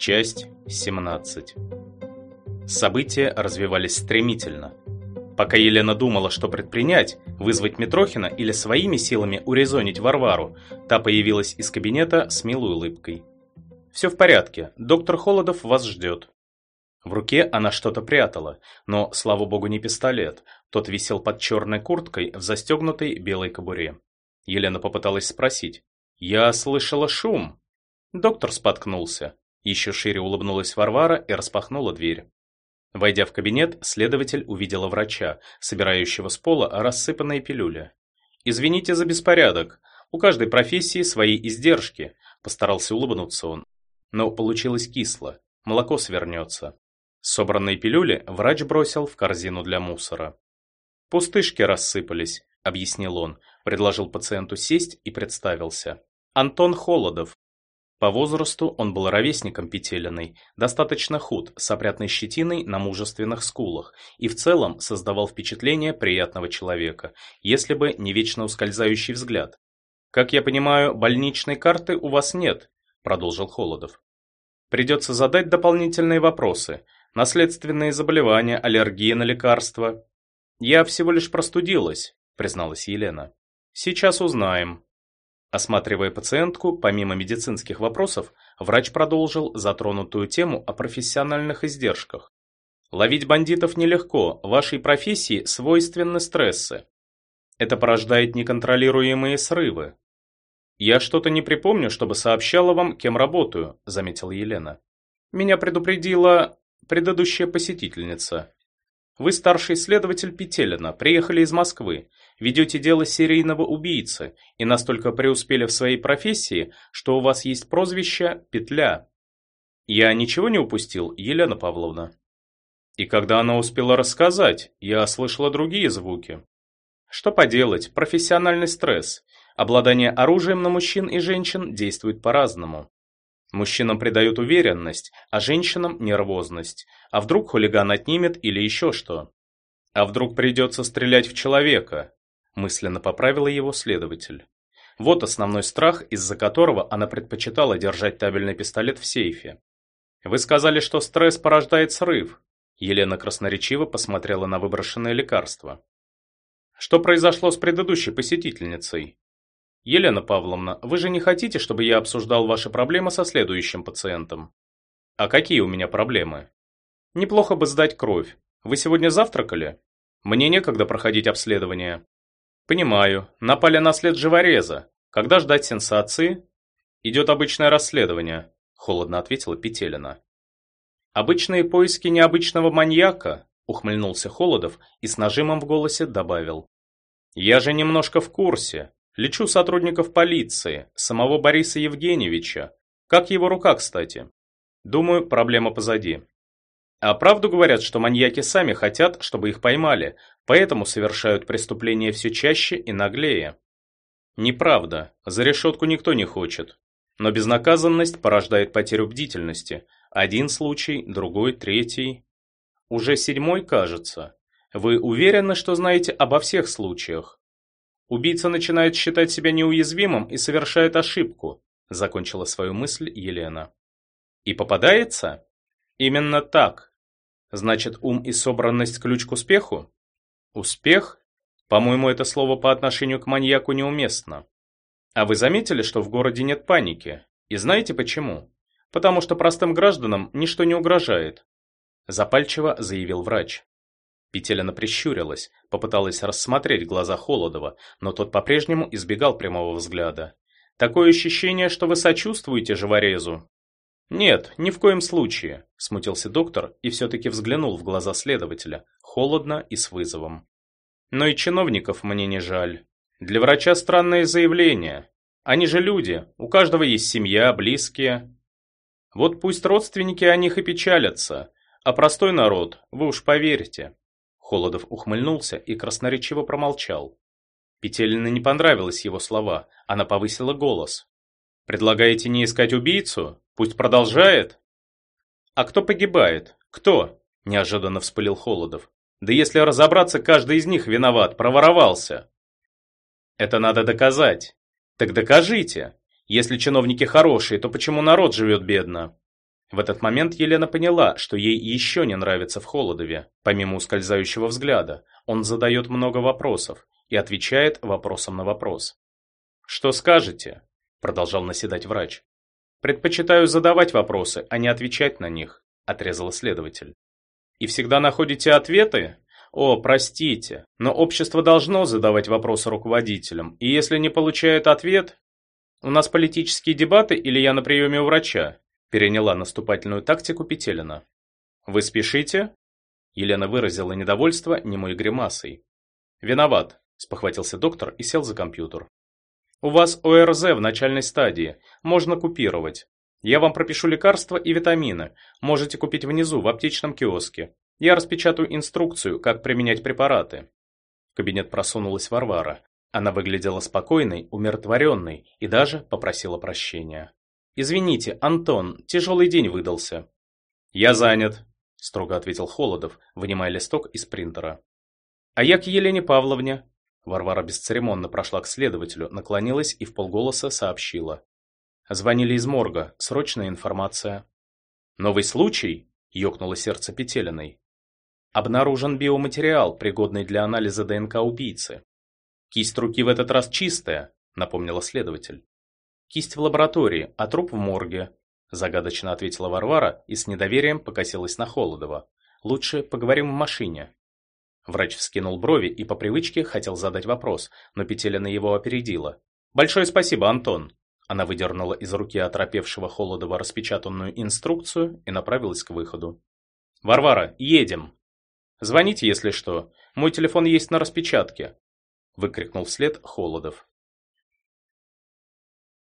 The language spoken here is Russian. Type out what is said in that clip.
Часть 17 События развивались стремительно. Пока Елена думала, что предпринять, вызвать Митрохина или своими силами урезонить Варвару, та появилась из кабинета с милой улыбкой. «Все в порядке, доктор Холодов вас ждет». В руке она что-то прятала, но, слава богу, не пистолет. Тот висел под черной курткой в застегнутой белой кобуре. Елена попыталась спросить. «Я слышала шум». Доктор споткнулся. Еще шире улыбнулась Варвара и распахнула дверь. Войдя в кабинет, следователь увидела врача, собирающего с пола рассыпанные пилюли. «Извините за беспорядок. У каждой профессии свои издержки», – постарался улыбнуться он. Но получилось кисло. Молоко свернется. Собранные пилюли врач бросил в корзину для мусора. «Пустышки рассыпались», – объяснил он, предложил пациенту сесть и представился. «Антон Холодов, по возрасту он был ровесником Петелиной, достаточно худ, с опрятной щетиной на мужественных скулах и в целом создавал впечатление приятного человека, если бы не вечно ускользающий взгляд. «Как я понимаю, больничной карты у вас нет», – продолжил Холодов. «Придется задать дополнительные вопросы. Наследственные заболевания, аллергия на лекарства». «Я всего лишь простудилась», – призналась Елена. «Сейчас узнаем», Осматривая пациентку, помимо медицинских вопросов, врач продолжил затронутую тему о профессиональных издержках. Ловить бандитов нелегко, вашей профессии свойственны стрессы. Это порождает неконтролируемые срывы. «Я что-то не припомню, чтобы сообщала вам, кем работаю», – заметила Елена. «Меня предупредила предыдущая посетительница. Вы старший следователь Петелина, приехали из Москвы ведете дело серийного убийцы и настолько преуспели в своей профессии, что у вас есть прозвище «Петля». Я ничего не упустил, Елена Павловна? И когда она успела рассказать, я слышала другие звуки. Что поделать, профессиональный стресс. Обладание оружием на мужчин и женщин действует по-разному. Мужчинам придают уверенность, а женщинам – нервозность. А вдруг хулиган отнимет или еще что? А вдруг придется стрелять в человека? Мысленно поправила его следователь. Вот основной страх, из-за которого она предпочитала держать табельный пистолет в сейфе. Вы сказали, что стресс порождает срыв. Елена красноречиво посмотрела на выброшенное лекарство. Что произошло с предыдущей посетительницей? Елена Павловна, вы же не хотите, чтобы я обсуждал ваши проблемы со следующим пациентом? А какие у меня проблемы? Неплохо бы сдать кровь. Вы сегодня завтракали? Мне некогда проходить обследование. Понимаю. Напали на след живореза. Когда ждать сенсации? Идет обычное расследование, холодно ответила Петелина. Обычные поиски необычного маньяка, ухмыльнулся Холодов и с нажимом в голосе добавил. Я же немножко в курсе. Лечу сотрудников полиции, самого Бориса Евгеньевича. Как его рука, кстати? Думаю, проблема позади. А правду говорят, что маньяки сами хотят, чтобы их поймали, поэтому совершают преступления все чаще и наглее. Неправда, за решетку никто не хочет. Но безнаказанность порождает потерю бдительности. Один случай, другой, третий. Уже седьмой, кажется. Вы уверены, что знаете обо всех случаях? Убийца начинает считать себя неуязвимым и совершает ошибку, закончила свою мысль Елена. И попадается? Именно так. Значит, ум и собранность ключ к успеху? Успех? По-моему, это слово по отношению к маньяку неуместно. А вы заметили, что в городе нет паники? И знаете почему? Потому что простым гражданам ничто не угрожает. Запальчиво заявил врач. Петелина прищурилась, попыталась рассмотреть глаза Холодова, но тот по-прежнему избегал прямого взгляда. Такое ощущение, что вы сочувствуете живорезу. «Нет, ни в коем случае», – смутился доктор и все-таки взглянул в глаза следователя, холодно и с вызовом. «Но и чиновников мне не жаль. Для врача странное заявление. Они же люди, у каждого есть семья, близкие. Вот пусть родственники о них и печалятся, а простой народ, вы уж поверьте». Холодов ухмыльнулся и красноречиво промолчал. Петелиной не понравились его слова, она повысила голос. «Предлагаете не искать убийцу? Пусть продолжает. А кто погибает? Кто? Неожиданно вспылил Холодов. Да если разобраться, каждый из них виноват, проворовался. Это надо доказать. Так докажите. Если чиновники хорошие, то почему народ живет бедно? В этот момент Елена поняла, что ей еще не нравится в Холодове. Помимо ускользающего взгляда, он задает много вопросов и отвечает вопросом на вопрос. «Что скажете?» – продолжал наседать врач. «Предпочитаю задавать вопросы, а не отвечать на них», – отрезал следователь. «И всегда находите ответы?» О, простите, но общество должно задавать вопросы руководителям, и если не получает ответ... У нас политические дебаты или я на приеме у врача? Переняла наступательную тактику Петелина. Вы спешите? Елена выразила недовольство немой гримасой. Виноват, спохватился доктор и сел за компьютер. У вас ОРЗ в начальной стадии, можно купировать. Я вам пропишу лекарства и витамины, можете купить внизу в аптечном киоске. Я распечатаю инструкцию, как применять препараты. В кабинет просунулась Варвара. Она выглядела спокойной, умиротворенной и даже попросила прощения. «Извините, Антон, тяжелый день выдался». «Я занят», – строго ответил Холодов, вынимая листок из принтера. «А я к Елене Павловне». Варвара бесцеремонно прошла к следователю, наклонилась и вполголоса сообщила. «Звонили из морга. Срочная информация». «Новый случай?» – ёкнуло сердце Петелиной. Обнаружен биоматериал, пригодный для анализа ДНК убийцы. Кисть руки в этот раз чистая, напомнила следователь. Кисть в лаборатории, а труп в морге, загадочно ответила Варвара и с недоверием покосилась на Холодова. Лучше поговорим в машине. Врач вскинул брови и по привычке хотел задать вопрос, но Петелина его опередила. «Большое спасибо, Антон!» Она выдернула из руки оторопевшего Холодова распечатанную инструкцию и направилась к выходу. «Варвара, едем!» Звоните, если что. Мой телефон есть на распечатке, выкрикнул вслед Холодов.